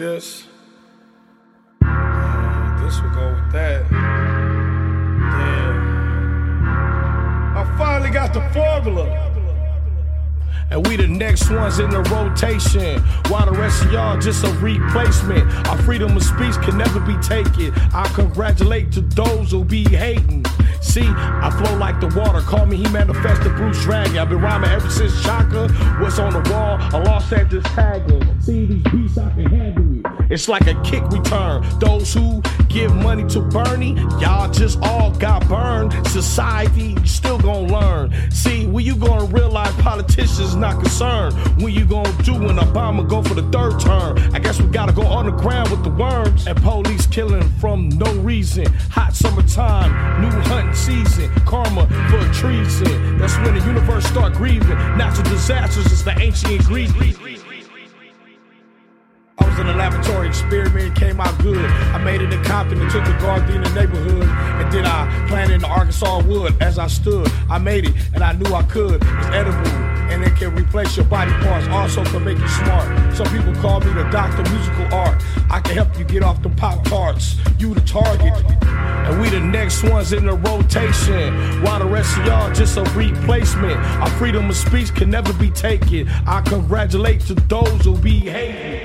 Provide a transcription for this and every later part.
This. And this will go with that. Then I finally got the formula. And we the next ones in the rotation. The rest of y'all just a replacement. Our freedom of speech can never be taken. I congratulate to those who be hating. See, I flow like the water. Call me, he manifested Bruce Dragon. I've been rhyming ever since Chaka was on the wall. A Los Angeles tagging. See these beats, I can handle it. It's like a kick return. Those who give money to Bernie, y'all just all got burned. Society, you still gonna learn. See, when you gonna realize politicians not concerned? When you gonna do when Obama go for the third term? I guess we gotta go underground with the worms. And police killing from no reason. Hot summertime, new hunting season. Karma for treason. That's when the universe start grieving. Natural disasters is the ancient ingredient. I was in a laboratory experiment, came out good. I made it in Compton and took the Gardena neighborhood. And then I planted in the Arkansas wood as I stood. I made it and I knew I could. It's edible and it can replace your body parts. Also can make you smart. Some people call me the doctor musical art. I can help you get off the pop tarts. You the target. And we the next ones in the rotation. While the rest of y'all just a replacement. Our freedom of speech can never be taken. I congratulate to those who be hating.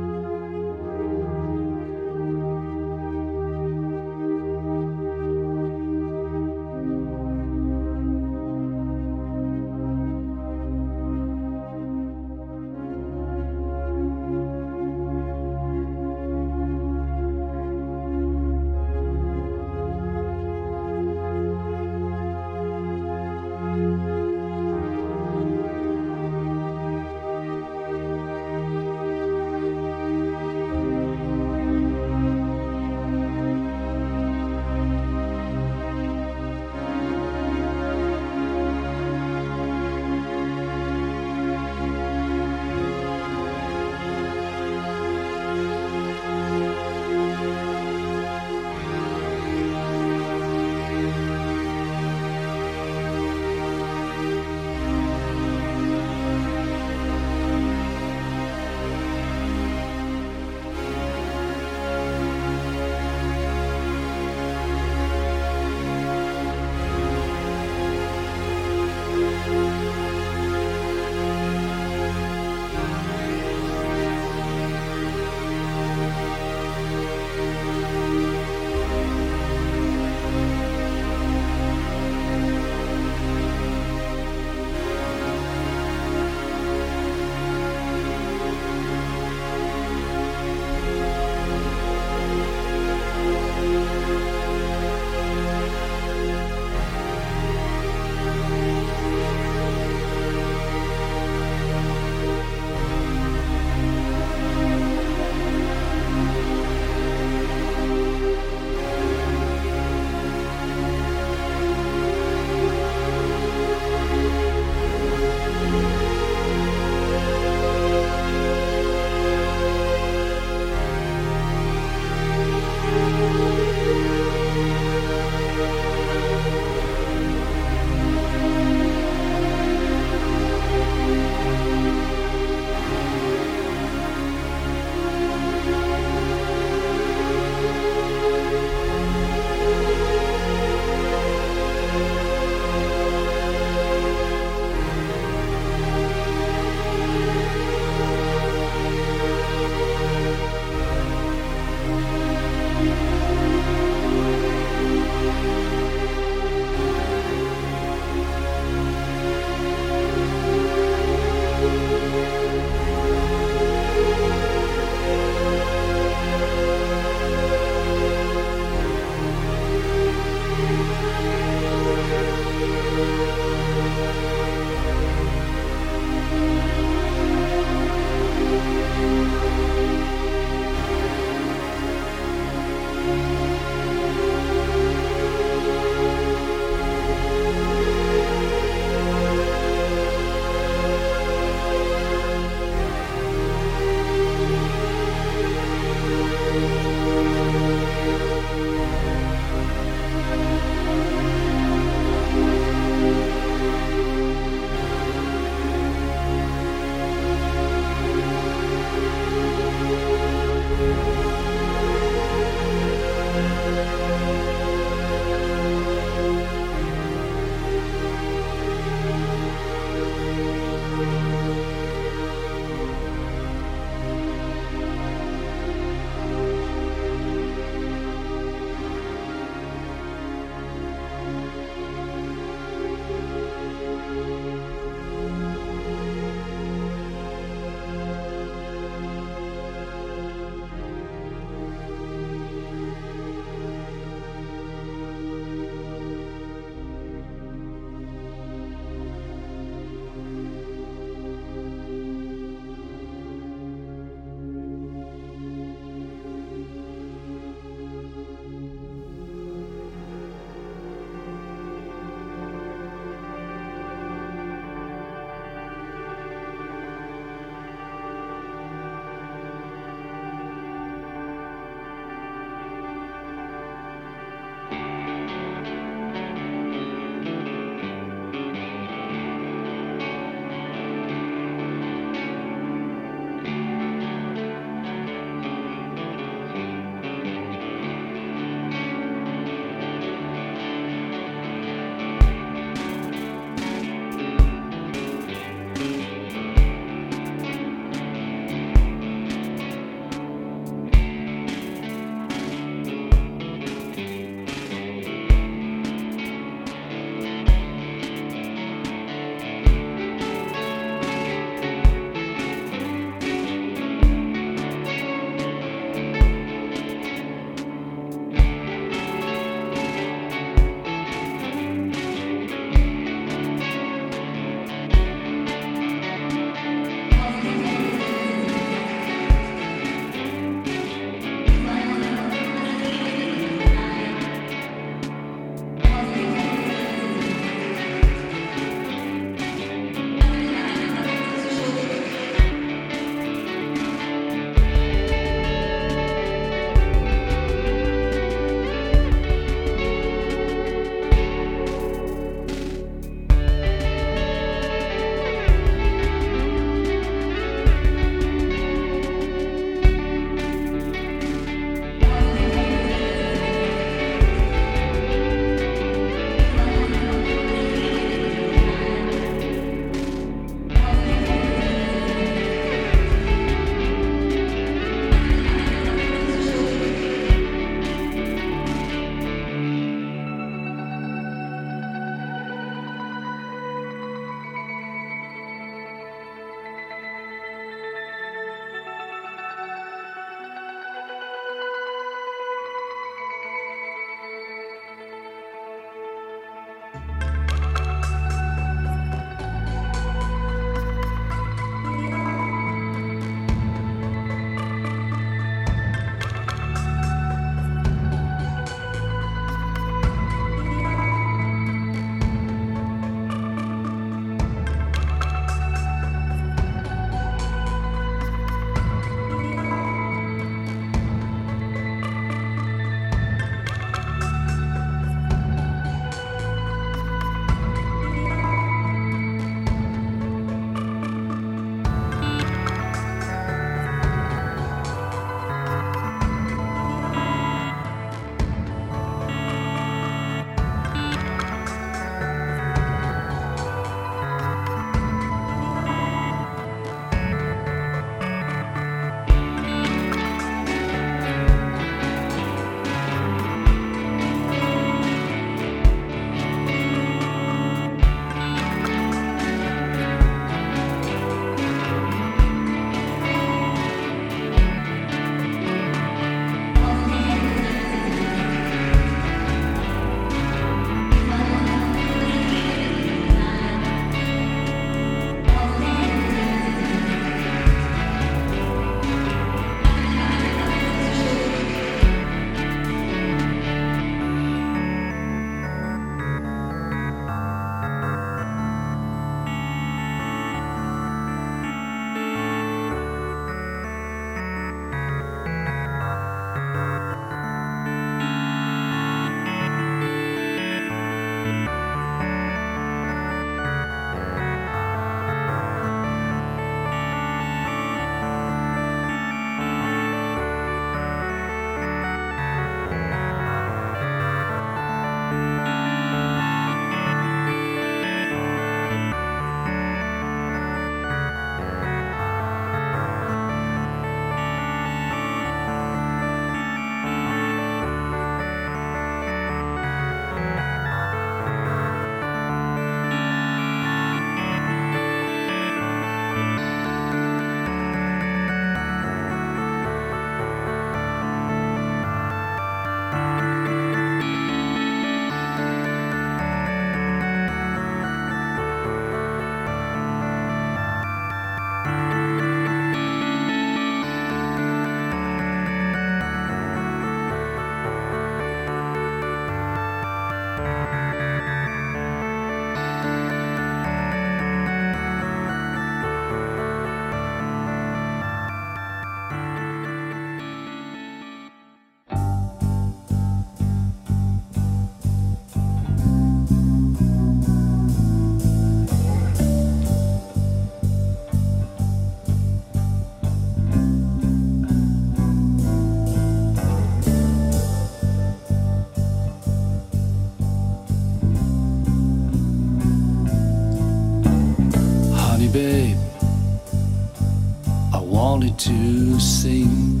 Sing.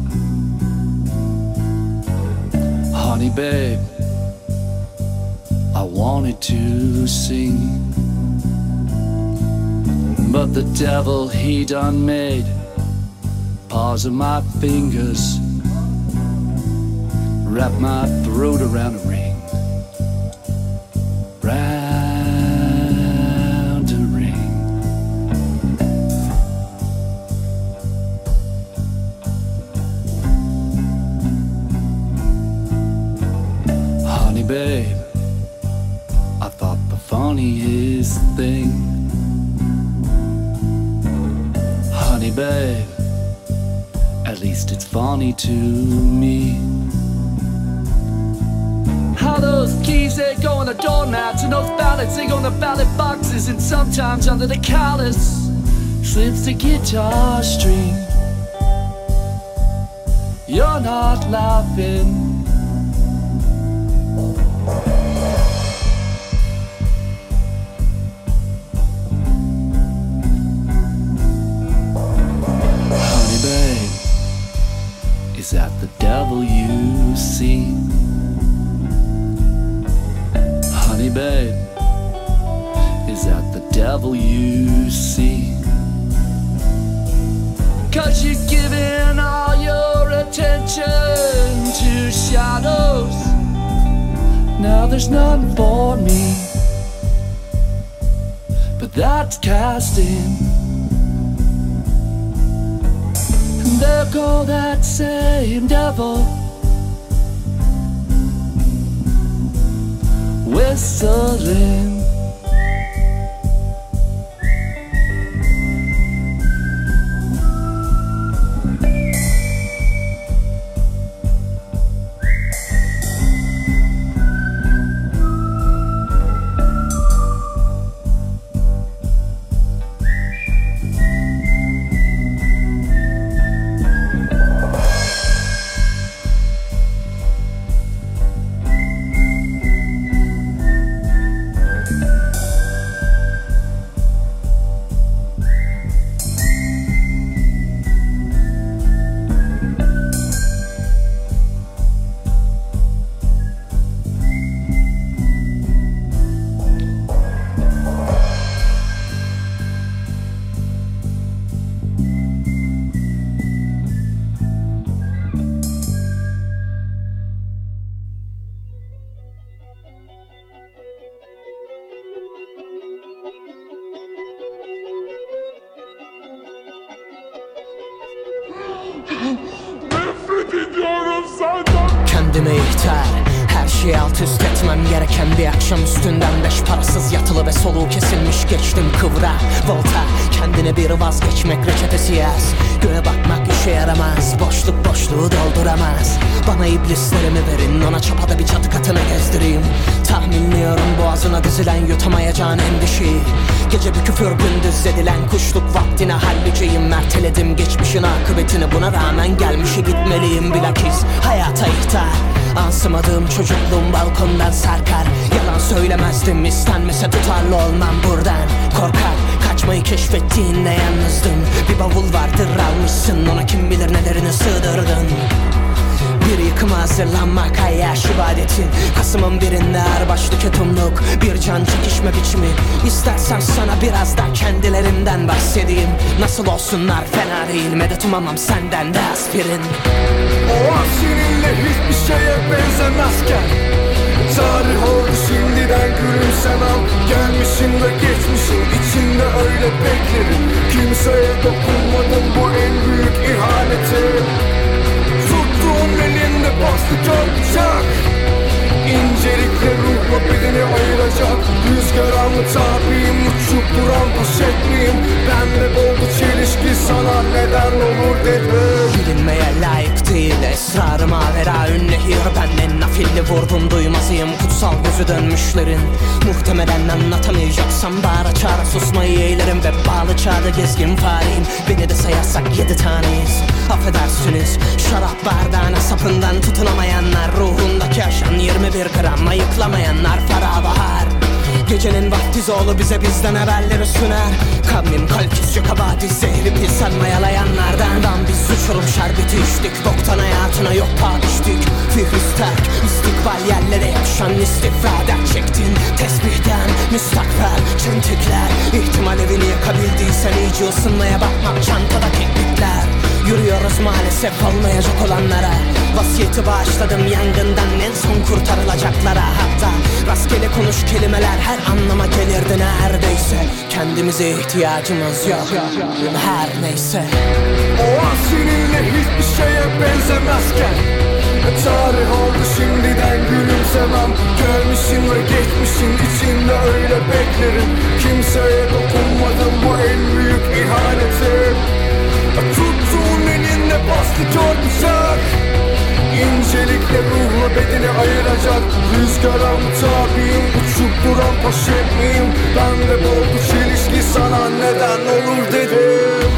Honey, babe, I wanted to sing. But the devil he done made paws of my fingers, wrap my throat around a ring. Sometimes under the callus slips the guitar string. You're not laughing. everlasting. And they'll call that same devil. Whistling. Gereken bir akşam üstünden Beş parasız yatılı ve soluğu kesilmiş geçtim kıvra Volta. Kendine bir vazgeçmek reçetesi yaz. Göğe bakmak işe yaramaz Boşluk boşluğu dolduramaz. Bana iblislerimi verin Ona çapada bir çatı katına gezdireyim. Tahminliyorum boğazına dizilen yutamayacağın endişeyi Gece bir küfür gündüz edilen kuşluk vaktine halledeceğim Merteledim geçmişin akıbetini buna rağmen gelmişe gitmeliyim. Bilakis Hayata ihtar Ansımadığım çocukluğum balkondan sarkar. Yalan söylemezdim istenmese tutarlı olmam buradan. Korkar kaçmayı keşfettiğinde yalnızdım. Bir bavul vardır almışsın. Ona kim bilir nelerini sığdırdın bir yıkıma hazırlanmak hayyaş ibadetin. Kasım'ın birinde ağırbaşlı ketumluk Bir can çekişme biçimi. İstersen sana biraz da kendilerinden bahsedeyim. Nasıl olsunlar fena değil Medet umamam senden de aspirin. O an seninle hiçbir şeye benzemezken Tarih oldu şimdiden gülümsemem. Gelmişin ve geçmişin içinde öyle beklerim. Kimseye dokunmadım bu en büyük ihaneti Tuttuğun elinde bastı bıçak İncelikle ruhla bedeni ayıracak. Mı tabiyim uçup duran poşet miyim Gözü dönmüşlerin. Muhtemelen anlatamayacaksam Bağıra çağıra susmayı eğlerim Ve bağlı çağda gezgin fareyim. Beni de sayarsak yedi taneyiz. Affedersiniz Şarap bardağına sapından tutunamayanlar Ruhundaki aşan 21 gram ayıklamayanlar Farah bahar Gecenin vakti oğlu bize bizden haberleri sunar Kavmim kalpsiz yok abadi zehri pilsen mayalayanlardan. Dan biz uçurum şerbeti içtik Boktan hayatına yok paha düştük Fihrüs terk istikbal yerlere yapışan istifrada çektin Tesbihten müstakbel çentikler İhtimal evini yakabildiysen iyice ısınmaya bakmak çantada keklikler Yürüyoruz maalesef olmayacak olanlara. Vasiyeti bağışladım yangından en son kurtarılacaklara. Hatta rastgele konuş kelimeler her anlama gelirdi neredeyse. Kendimize ihtiyacımız yok. Her neyse. O an seninle hiçbir şeye benzemezken. Tarih oldu şimdiden gülümsemem. Gelmişin ve geçmişin içinde öyle beklerim. Kimseye dokunmadım bu en büyük ihanetim Tuttuğun elinde bastı kör bıçak İncelikle ruhla bedeni ayıracak. Rüzgara mutabiyim Uçup duran poşet miyim? Ben de boldu çelişki sana neden olur dedim